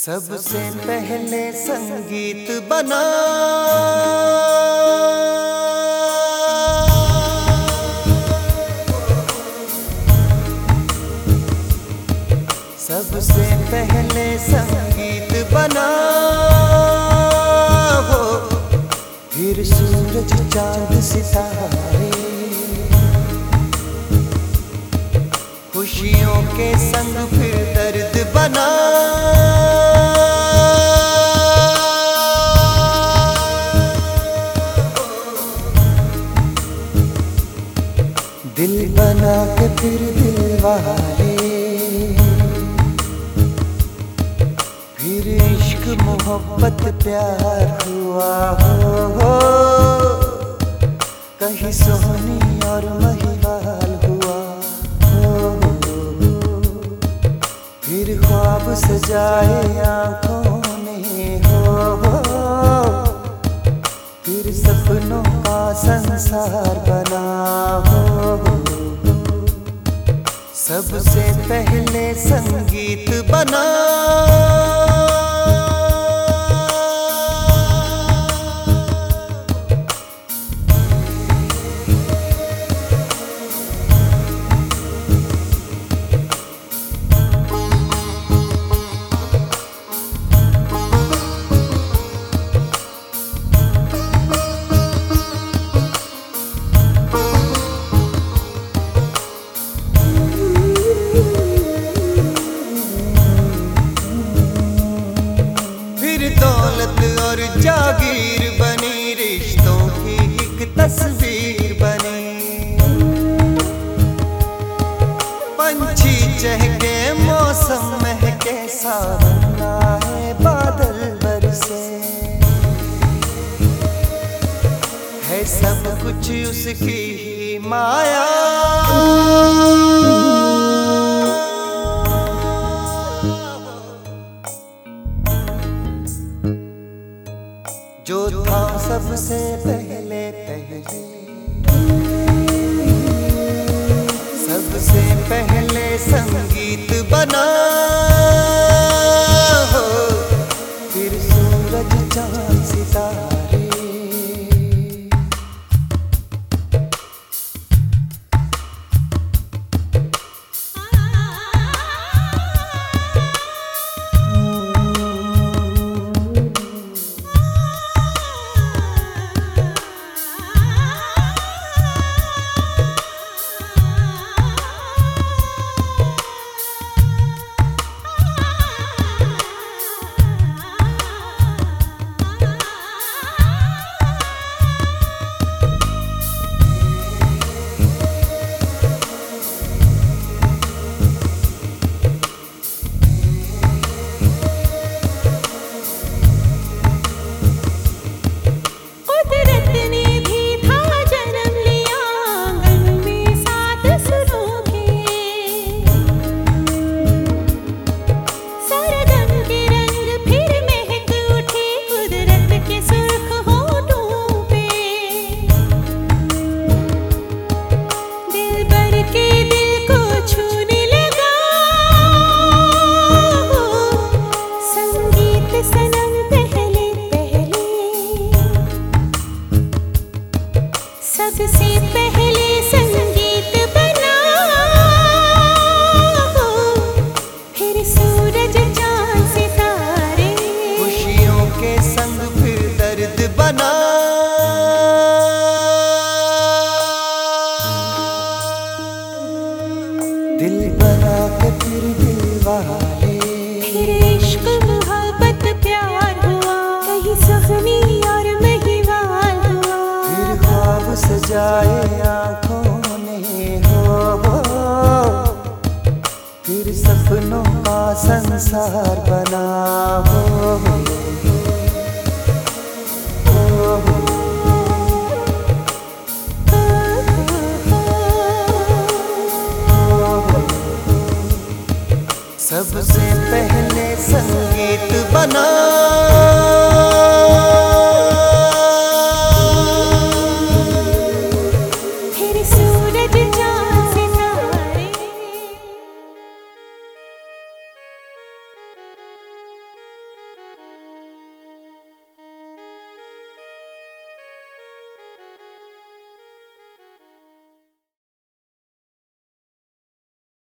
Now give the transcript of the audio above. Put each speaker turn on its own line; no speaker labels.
सबसे पहले संगीत बना। सबसे पहले संगीत बना। हो फिर सूरज चाँद सितारे। खुशियों के संग फिर दर्द बना। दिल बना के फिर दिल वाले फिर इश्क मोहब्बत प्यार हुआ हो, हो कहीं सोनी और महिवाल हुआ हो, हो फिर ख्वाब सजाए आँखों ने हो, हो सपनों का संसार बना हो। सबसे पहले संगीत बना। दौलत और जागीर बनी, रिश्तों की एक तस्वीर बनी। पंछी चहके, मौसम में कैसा सावना है बादल बरसे। है सब कुछ उसकी ही माया। जो था सबसे पहले पहले। सबसे पहले संगीत बना। सजाए आँखों ने हो, फिर सपनों का संसार बना हो, सबसे पहले संगीत बना